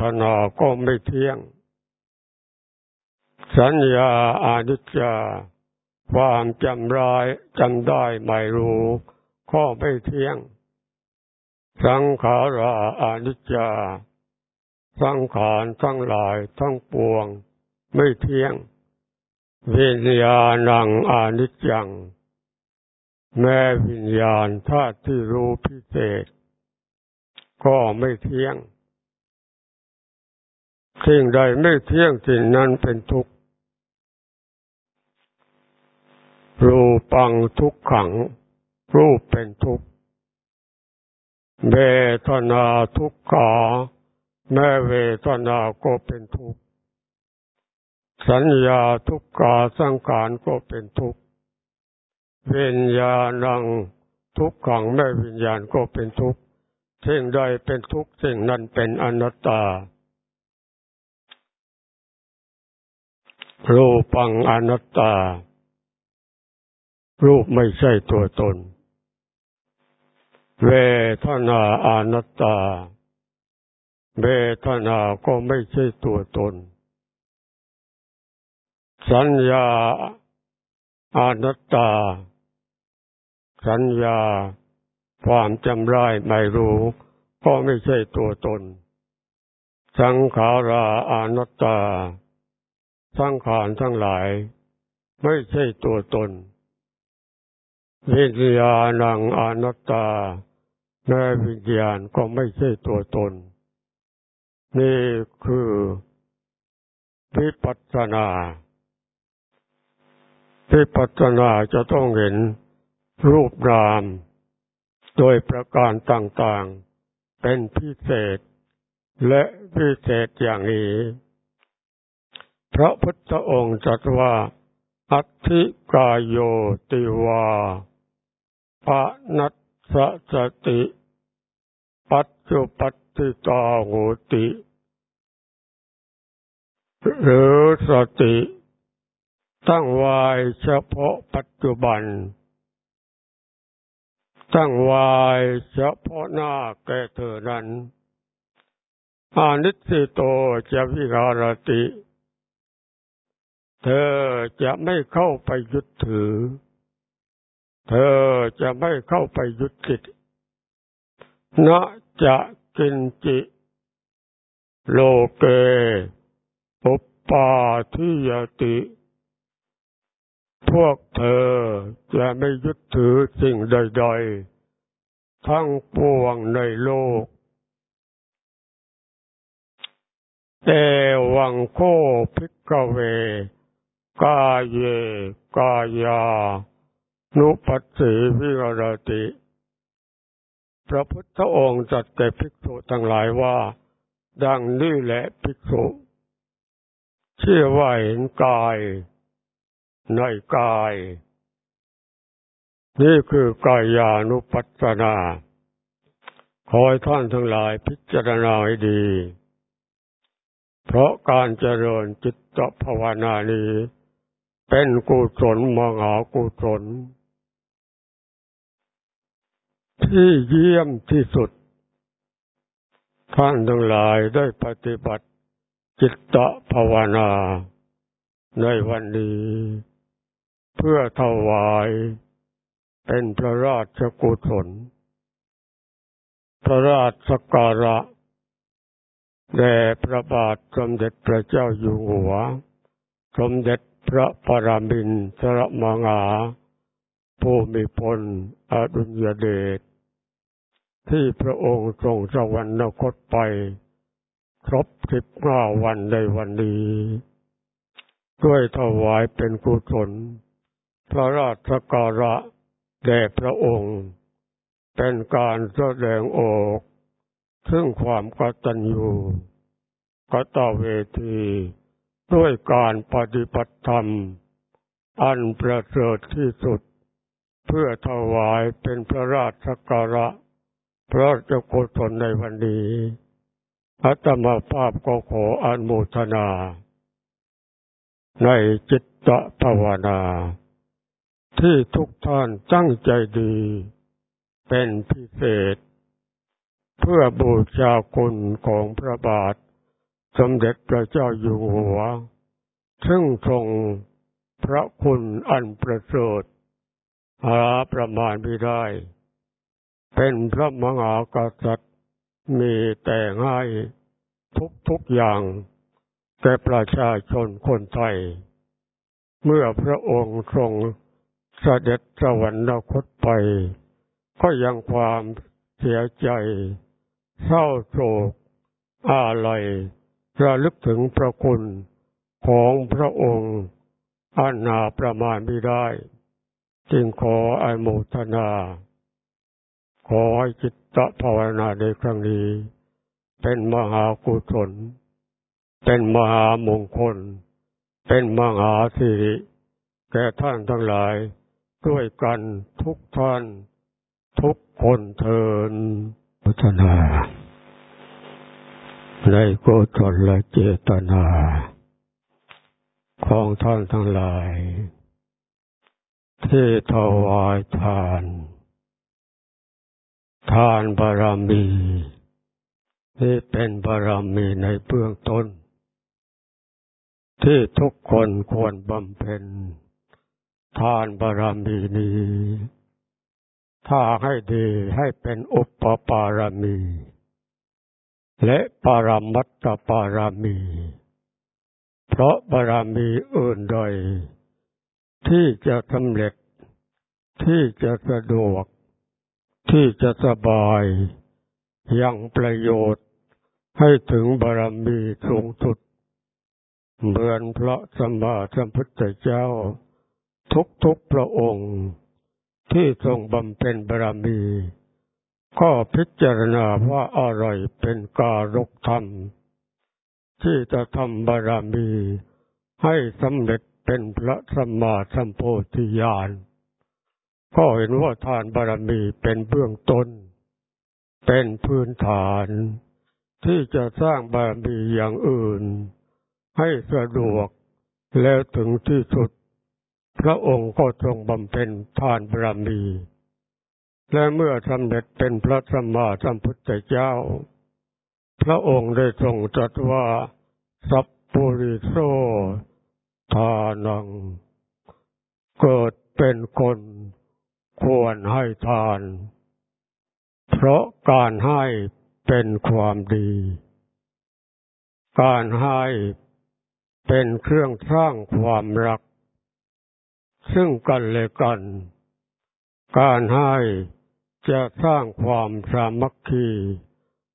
ทนาก็ไม่เที่ยง สัญญาอานิจจา ความจำรายจำได้ไม่รู้ ก็ไม่เที่ยง สังขาราอานิจจา สังขารทั้งหลายทั้งปวง ไม่เที่ยงวิญญาณังอานิจจัง แม้วิญญาณธาตุที่รู้พิเศษ ก็ไม่เที่ยง สิ่งใดไม่เที่ยงสิ่งนั้นเป็นทุกข์รูปังทุกขัง รูปเป็นทุกข์เวทนาทุกขาแม้เวทนาก็เป็นทุกข์สัญญาทุกขาสังขารก็เป็นทุกข์วิญญาณังทุกขังแม่วิญญาณก็เป็นทุกข์สิ่งใดเป็นทุกข์สิ่งนั้นเป็นอนัตตา รูปังอนัตตา รูปไม่ใช่ตัวตน เวทนาอนัตตา เวทนาก็ไม่ใช่ตัวตน สัญญาอนัตตา สัญญาความจำได้ไม่รู้ ก็ไม่ใช่ตัวตน สังขาราอนัตตา สังขารทั้งหลาย ไม่ใช่ตัวตน วิญญาณังอนัตตาแม้วิญญาณก็ไม่ใช่ตัวตน นี่คือวิปัสสนาวิปัสสนาจะต้องเห็นรูปนาม โดยประการต่างๆ เป็นพิเศษ และพิเศษอย่างนี้ พระพุทธองค์จัดว่าอัติกายโยติวาปะนัสสติ ปัจจุปัตติตาโหติ หรือสติ ตั้งวายเฉพาะปัจจุบัน ตั้งวายเฉพาะหน้าแก่เธอนั้นอานิสิโตจะวิหารติ เธอจะไม่เข้าไปยึดถือ เธอจะไม่เข้าไปยึดติดนะจะกินจิ โลเกอุปปาทิยติ พวกเธอจะไม่ยึดถือสิ่งใด ๆ ทั้งปวงในโลกเอวังโคพิกเว กายเยกายา นุปัสสีวิรติ พระพุทธองค์จัดแก่ภิกษุทั้งหลายว่า ดังนี้แหละภิกษุเชื่อว่าเห็นกายในกาย นี่คือกายานุปัสสนาขอให้ท่านทั้งหลายพิจารณาให้ดี เพราะการเจริญจิตภาวนานี้ เป็นกุศลมหากุศล ที่เยี่ยมที่สุด ท่านทั้งหลายได้ปฏิบัติจิตภาวนา ในวันนี้ เพื่อถวายเป็นพระราชกุศล พระราชการะแด่พระบาทสมเด็จพระเจ้าอยู่หัว สมเด็จพระปรมินทรมงาภูมิพลอดุลยเดชที่พระองค์ทรงสวรรคตไป ครบสิบห้าวันในวันนี้ ด้วยถวายเป็นกุศลพระราชการะแด่พระองค์ เป็นการแสดงออกซึ่งความกตัญญูกตเวที ด้วยการปฏิบัติธรรม อันประเสริฐที่สุด เพื่อถวายเป็นพระราชการะ พระเจ้าโกศลในวันนี้อัตมาภาพก็ขออนุโมทนา ในจิตตภาวนา ที่ทุกท่านตั้งใจดี เป็นพิเศษ เพื่อบูชาคุณของพระบาท สมเด็จพระเจ้าอยู่หัว ซึ่งทรงพระคุณอันประเสริฐหาประมาณไม่ได้ เป็นพระมหากษัตริย์มีแต่ให้ทุกทุกอย่างแก่ประชาชนคนไทย เมื่อพระองค์ทรงเสด็จสวรรคตไป ก็ยังความเสียใจ เศร้าโศกอาลัย ระลึกถึงพระคุณของพระองค์อันนาประมาณไม่ได้ จึงขออโมทนา ขอให้จิตตภาวนาในครั้งนี้ เป็นมหากุศล เป็นมหามงคล เป็นมหาสิริแก่ท่านทั้งหลาย ด้วยกันทุกท่าน ทุกคนเทินพัฒนา ในโกศลและเจตนา ของท่านทั้งหลาย ที่ถวายทาน ทานบารมีนี่เป็นบารมีในเบื้องต้น ที่ทุกคนควรบำเพ็ญ ทานบารมีนี้ ถ้าให้ดีให้เป็นอุปปารมี และปารามัตตปารมี เพราะบารมีอื่นใด ที่จะสำเร็จ ที่จะสะดวก ที่จะสบายยังประโยชน์ให้ถึงบารมีสูงสุด เหมือนพระสัมมาสัมพุทธเจ้า ทุกๆพระองค์ ที่ทรงบำเพ็ญบารมี ก็พิจารณาว่าอะไรเป็นการกธรรม ที่จะทำบารมีให้สำเร็จเป็นพระสัมมาสัมโพธิญาณก็เห็นว่าทานบารมีเป็นเบื้องต้น เป็นพื้นฐาน ที่จะสร้างบารมีอย่างอื่น ให้สะดวกแล้วถึงที่สุด พระองค์ก็ทรงบำเพ็ญทานบารมี และเมื่อสำเร็จเป็นพระสัมมาสัมพุทธเจ้า พระองค์ได้ทรงตรัสว่า สัพปุริโสทานัง เกิดเป็นคนควรให้ทาน เพราะการให้เป็นความดี การให้เป็นเครื่องสร้างความรัก ซึ่งกันและกัน การให้ จะสร้างความสามัคคี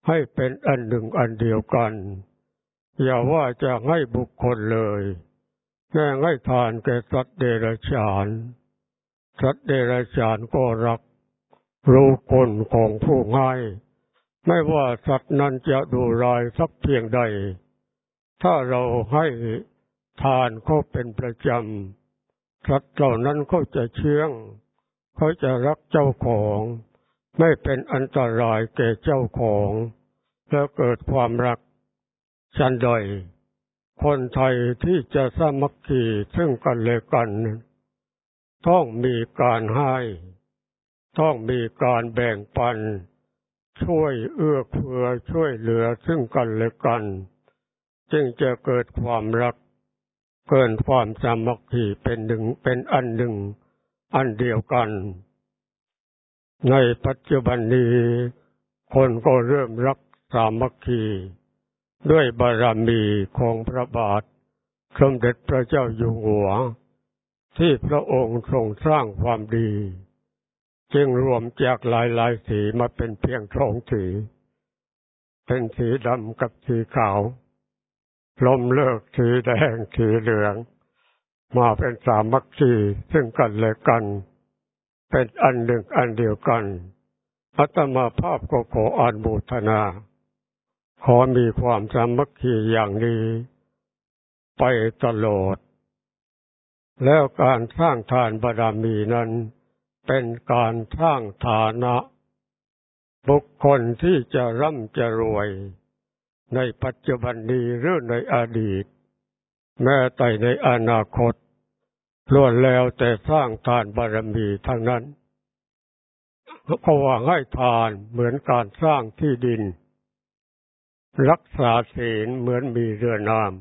ให้เป็นอันหนึ่งอันเดียวกัน อย่าว่าจะให้บุคคลเลยแม้ให้ทานแก่สัตว์เดรัจฉานสัตว์เดรัจฉานก็รัก รู้คนของผู้ให้ไม่ว่าสัตว์นั้นจะดูรายสักเพียงใด ถ้าเราให้ทานเขาเป็นประจำสัตว์เหล่านั้นเขาจะเชื่อง เขาจะรักเจ้าของ ไม่เป็นอันตรายแก่เจ้าของแล้วเกิดความรักชันใดคนไทยที่จะสามัคคีซึ่งกันและกัน ต้องมีการให้ ต้องมีการแบ่งปัน ช่วยเอื้อเฟื้อช่วยเหลือซึ่งกันและกัน จึงจะเกิดความรัก เกินความสามัคคีเป็นหนึ่งเป็นอันหนึ่ง อันเดียวกัน ในปัจจุบันนี้ คนก็เริ่มรักสามัคคี ด้วยบารมีของพระบาท สมเด็จพระเจ้าอยู่หัว ที่พระองค์ทรงสร้างความดี จึงรวมจากหลายหลายสีมาเป็นเพียงสองสี เป็นสีดำกับสีขาว ลมเลิกสีแดงสีเหลือง มาเป็นสามัคคีซึ่งกันและกัน เป็นอันหนึ่งอันเดียวกันอัตมาภาพก็ขออานบูทนา ขอมีความสามัคคีอย่างนี้ ไปตลอด แล้วการสร้างทานบารมีนั้น เป็นการสร้างฐานะ บุคคลที่จะร่ำจะรวย ในปัจจุบันนี้หรือในอดีต แม้แต่ในอนาคต ล้วนแล้วแต่สร้างทานบารมีทั้งนั้นเพราะว่าให้ทานเหมือนการสร้างที่ดิน รักษาศีลเหมือนมีเรือนาม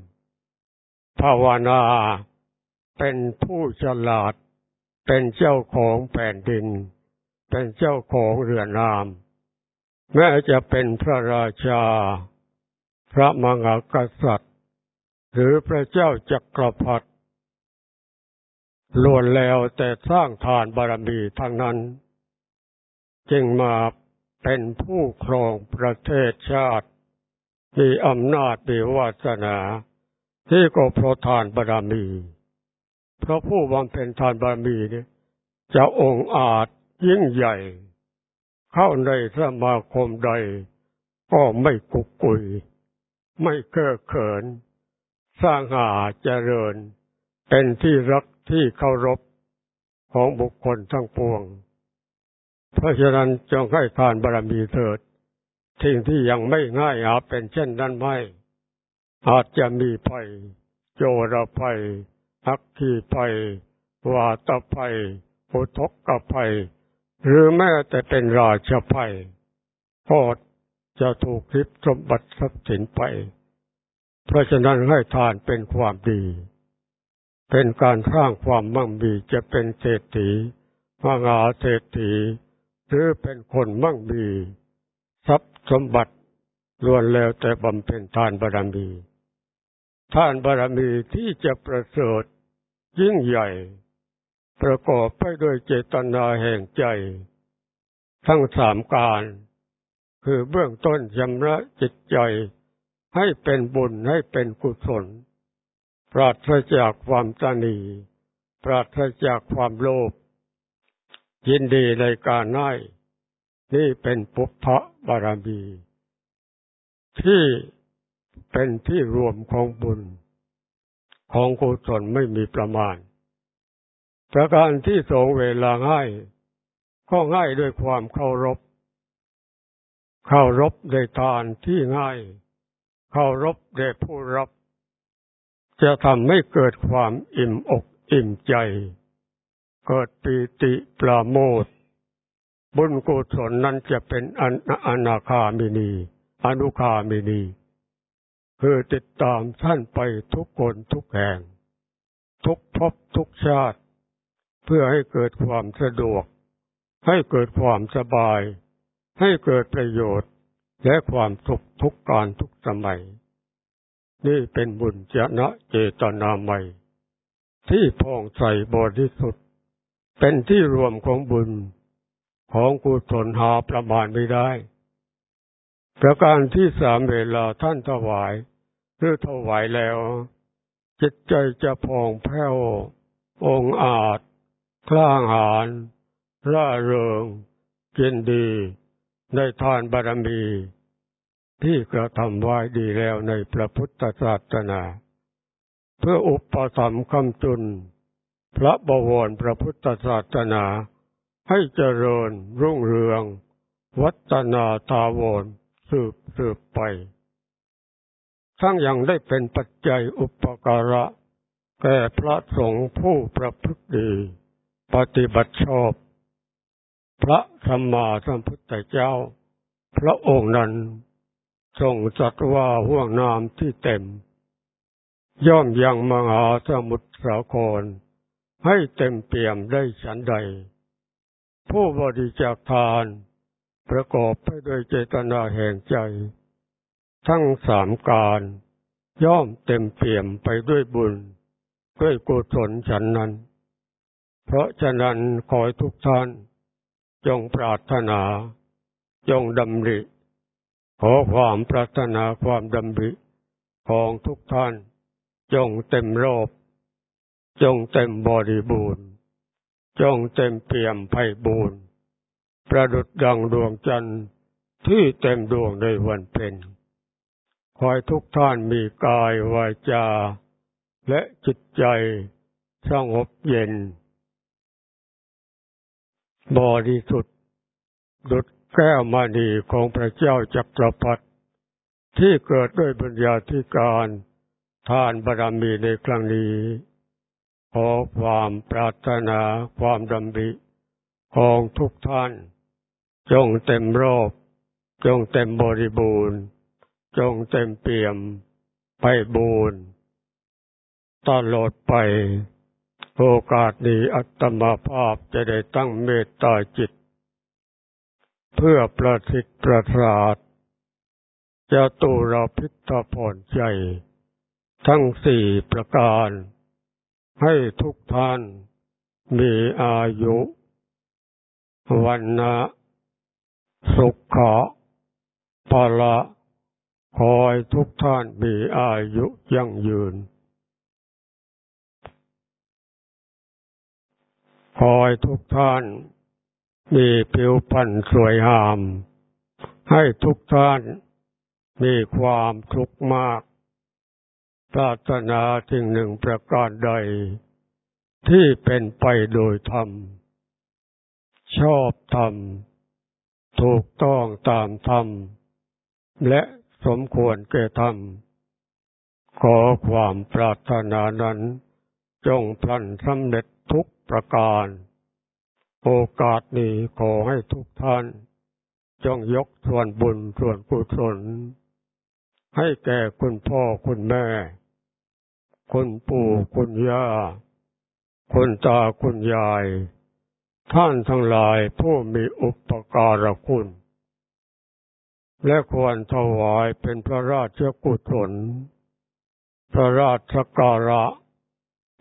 ภาวนาเป็นผู้ฉลาด เป็นเจ้าของแผ่นดิน เป็นเจ้าของเรือนนาม แม้จะเป็นพระราชา พระมหากษัตริย์ หรือพระเจ้าจักรพรรดิ ล้วนแล้วแต่สร้างทานบารมีทั้งนั้น จึงมาเป็นผู้ครองประเทศชาติ มีอำนาจมีวาสนา ที่ก็เพราะทานบารมี เพราะผู้บำเพ็ญทานบารมีเนี่ยจะองอาจยิ่งใหญ่ เข้าในสมาคมใด ก็ไม่กุกกุย ไม่เก้อเขิน สร้างหาเจริญ เป็นที่รัก ที่เคารพของบุคคลทั้งปวง เพราะฉะนั้นจงให้ทานบารมีเถิดสิ่งที่ยังไม่ง่ายอาจเป็นเช่นนั้นไม่ อาจจะมีภัย โจรภัยอักขีภัย วาตภัยอุทกกภัย หรือแม้แต่เป็นราชภัยก็จะถูกคลิปสมบัติทรัพย์สินไป เพราะฉะนั้นให้ทานเป็นความดี เป็นการสร้างความมั่งมีจะเป็นเศรษฐีมหาเศรษฐีหรือเป็นคนมั่งมีทรัพย์สมบัติล้วนแล้วแต่บำเพ็ญทานบารมี ทานบารมีที่จะประเสริฐยิ่งใหญ่ ประกอบไปด้วยเจตนาแห่งใจ ทั้งสามการ คือเบื้องต้นชำระจิตใจให้เป็นบุญให้เป็นกุศล ปราศจากความตนีปราศจากความโลภยินดีในการให้นี่เป็นปุพพะบารมี ที่เป็นที่รวมของบุญ ของกุศลไม่มีประมาณ ประการที่สองเวลาง่ายก็ง่ายด้วยความเคารพ เคารพในทานที่ง่าย เคารพในผู้รับ จะทำให้เกิดความอิ่มอกอิ่มใจ เกิดปีติปราโมทบุญกุศลนั้นจะเป็นอนอนาคามินี อนุคามินี คือติดตามท่านไปทุกคนทุกแห่ง ทุกภพทุกชาติ เพื่อให้เกิดความสะดวก ให้เกิดความสบาย ให้เกิดประโยชน์ และความสุขทุกการทุกสมัย นี่เป็นบุญจนะเจตนาใหม่ ที่พองใสบริสุทธิ์ เป็นที่รวมของบุญของกุศลหาประมาณไม่ได้ ประการที่สามเวลาท่านถวาย หรือถวายแล้ว จิตใจจะพองแผ้ว องอาจ กล้าหาญร่าเริงกินดี ในทานบารมี ที่กระทำไว้ดีแล้วในพระพุทธศาสนา เพื่ออุปสัมคำจุน พระบวรพระพุทธศาสนา ให้เจริญรุ่งเรือง วัฒนาตาวรสืบสืบไป ทั้งยังได้เป็นปัจจัยอุปการะ แก่พระสงฆ์ผู้ประพฤติดี ปฏิบัติชอบ พระสัมมาสัมพุทธเจ้า พระองค์นั้น ทรงจัดว่าห่วงน้ำที่เต็ม ย่อมยังมหาสมุทรสาคร ให้เต็มเปี่ยมได้ฉันใด ผู้บริจาคทาน ประกอบไปด้วยเจตนาแห่งใจ ทั้งสามการ ย่อมเต็มเปี่ยมไปด้วยบุญ ด้วยกุศลฉันนั้น เพราะฉะนั้นขอทุกท่าน จงปรารถนา จงดำริ ขอความปรารถนาความดำริของทุกท่าน จงเต็มรอบจงเต็มบริบูรณ์ จงเต็มเปี่ยมไพ่บูรณ์ ประดุดดังดวงจันทร์ที่เต็มดวงในวันเพ็ญขอให้ทุกท่านมีกายวาจา และจิตใจสงบเย็น บริสุทธิ์ดุด แก้วมณีของพระเจ้าจักรพรรดิที่เกิดด้วยบุญญาธิการทานบารมีในครั้งนี้ ขอความปรารถนาความดำริของทุกท่าน จงเต็มรอบ จงเต็มบริบูรณ์ จงเต็มเปี่ยม ไปบูรณ์ตลอดไป โอกาสนี้อัตมาภาพจะได้ตั้งเมตตาจิต เพื่อประสิทธิ์ประสาทจะตูเราพิทผ่อนใจ ทั้งสี่ประการ ให้ทุกท่านมีอายุวันนะสุขะพละคอยทุกท่านมีอายุยั่งยืนขอให้ทุกท่าน มีผิวพรรณสวยงาม ให้ทุกท่านมีความทุกข์มาก ปรารถนาสิ่งหนึ่งประการใด ที่เป็นไปโดยธรรม ชอบธรรม ถูกต้องตามธรรม และสมควรแก่ธรรม ขอความปรารถนานั้น จงพลันสำเร็จทุกประการ โอกาสนี้ขอให้ทุกท่าน จงยกส่วนบุญส่วนกุศล ให้แก่คุณพ่อคุณแม่ คุณปู่คุณย่า คุณตาคุณยาย ท่านทั้งหลายผู้มีอุปการะคุณ และควรถวายเป็นพระราชกุศลพระราชการะ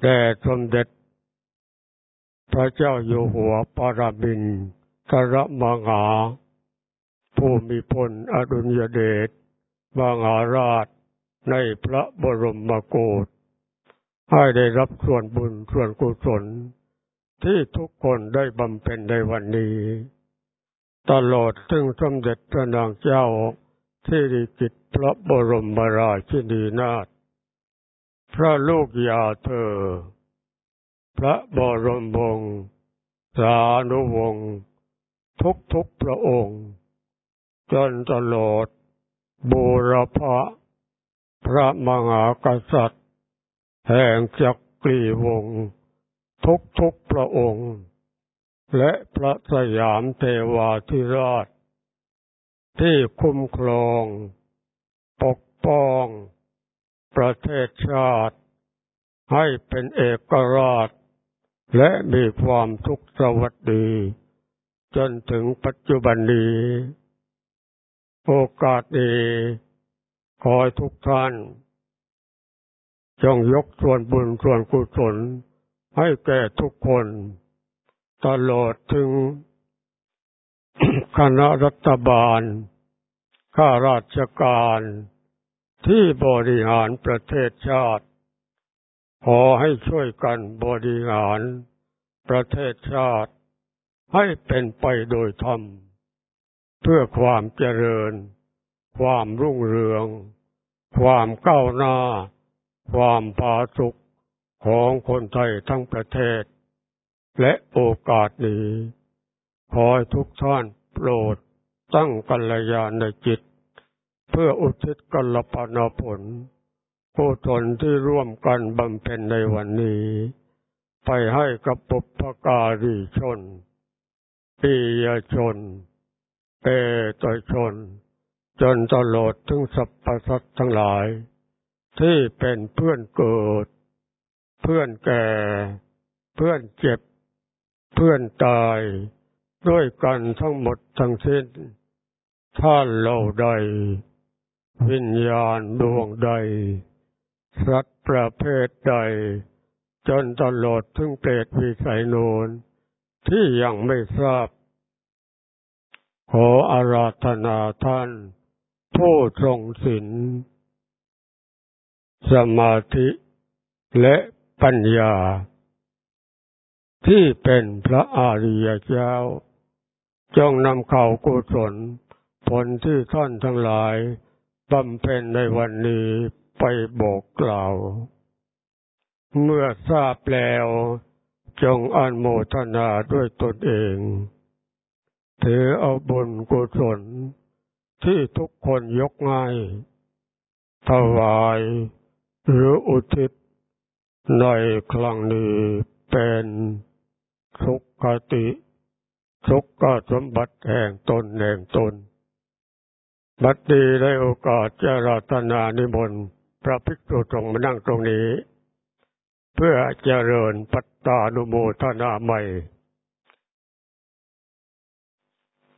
แด่สมเด็จ พระเจ้าอยู่หัวปรมินทรมังาผู้มีพลอดุลยเดชบางอาราชในพระบรมโกศให้ได้รับส่วนบุญส่วนกุศล ที่ทุกคนได้บำเพ็ญในวันนี้ ตลอดถึงสมเด็จพระนางเจ้าที่ริกิตพระบรมราชินีนาถพระลูกยาเธอ พระบรมวงศ์สานุวงศ์ทุกทุกพระองค์ จนตลอดบูรพะพระมหากษัตริย์ แห่งจักรีวงศ์ทุกทุกพระองค์ และพระสยามเทวาธิราช ที่คุ้มครอง ปกป้อง ประเทศชาติ ให้เป็นเอกราช และมีความทุกข์สวัสดี จนถึงปัจจุบันนี้ โอกาสนี้ขอทุกท่าน จงยกส่วนบุญส่วนกุศลให้แก่ทุกคน ตลอดถึงคณะรัฐบาล ข้าราชการ ที่บริหารประเทศชาติ ขอให้ช่วยกันบริหารประเทศชาติ ให้เป็นไปโดยธรรม เพื่อความเจริญ ความรุ่งเรือง ความก้าวหน้า ความผาสุกของคนไทยทั้งประเทศ และโอกาสนี้ ขอให้ทุกท่านโปรดตั้งกัลยาณจิต เพื่ออุทิศกัลปนาผล ผู้ทนที่ร่วมกันบำเพ็ญในวันนี้ ไปให้กับปุพการีชนปียชนเอตชน จนตลอดถึงสรรพสัตว์ทั้งหลาย ที่เป็นเพื่อนเกิด เพื่อนแก่ เพื่อนเจ็บ เพื่อนตาย ด้วยกันทั้งหมดทั้งสิ้นท่านเราใด วิญญาณดวงใด สัตว์ประเภทใด จนตลอดถึงเปรตวิสัยโนนที่ยังไม่ทราบ ขออาราธนาท่าน ผู้ทรงศีลสมาธิและปัญญา ที่เป็นพระอริยเจ้า จงนำเข่ากุศลผลที่ท่านทั้งหลายบำเพ็ญในวันนี้ ไปบอกกล่าว เมื่อทราบแล้ว จงอนโมทนาด้วยตนเองถือเอาบุญกุศลที่ทุกคนยกง่าย ถวายหรืออุทิศในครั้งนี้เป็นสุขติสุขสมบัติแห่งตนแห่งตน บัดดีได้โอกาสจะรัตนานิมนต์ พระภิกษุสงฆ์มานั่งตรงนี้ เพื่อเจริญปัตตานุโมทนาใหม่